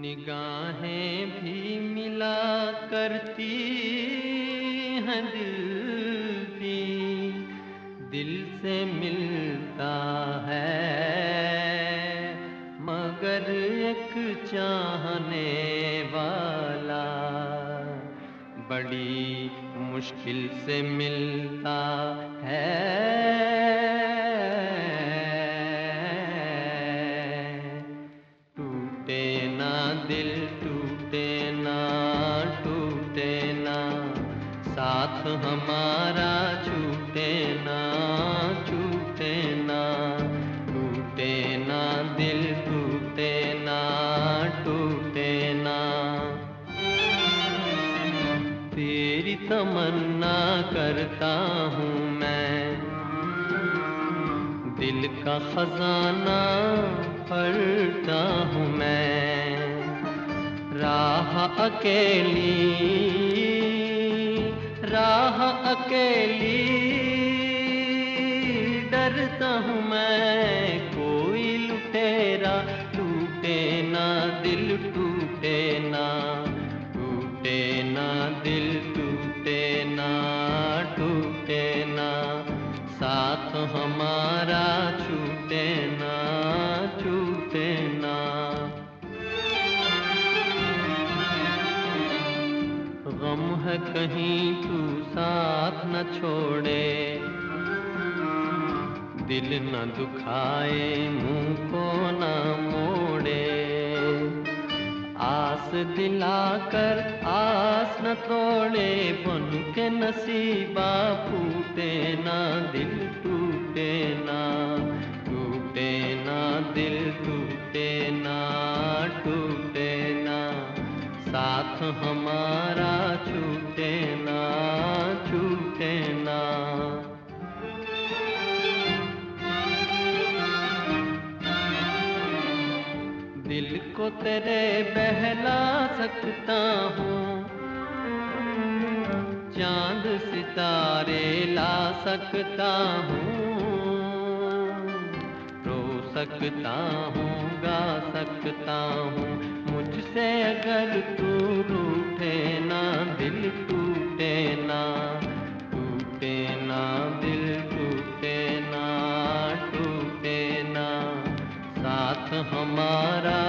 निगाहें भी मिला करती हैं दिल भी दिल से मिलता है, मगर एक चाहने वाला बड़ी मुश्किल से मिलता है। दिल टूटे ना टूटे ना। साथ हमारा छूटे ना छूटे ना। टूटे ना, दिल टूटे ना टूटे ना। तेरी तमन्ना करता हूँ मैं। दिल का खजाना पढ़ता राह अकेली राह अकेली। डरता हूँ मैं, कोई लुटेरा टूटे ना, दिल टूटे ना टूटे ना, दिल टूटे ना टूटे ना। साथ हमारा है कहीं तू साथ न छोड़े। दिल न दुखाए, मुँह को न मोड़े। आस दिलाकर आस न तोड़े, बन के नसीबा फूटे, ना दिल टूटे टूटे। साथ हमारा छूटे ना छूटे ना। दिल को तेरे बहला सकता हूँ, चाँद सितारे ला सकता हूँ, रो सकता हूँ, गा सकता हूँ। मुझसे अगर तू रूठे ना, दिल टूटे ना टूटे ना, दिल टूटे ना टूटे ना, साथ हमारा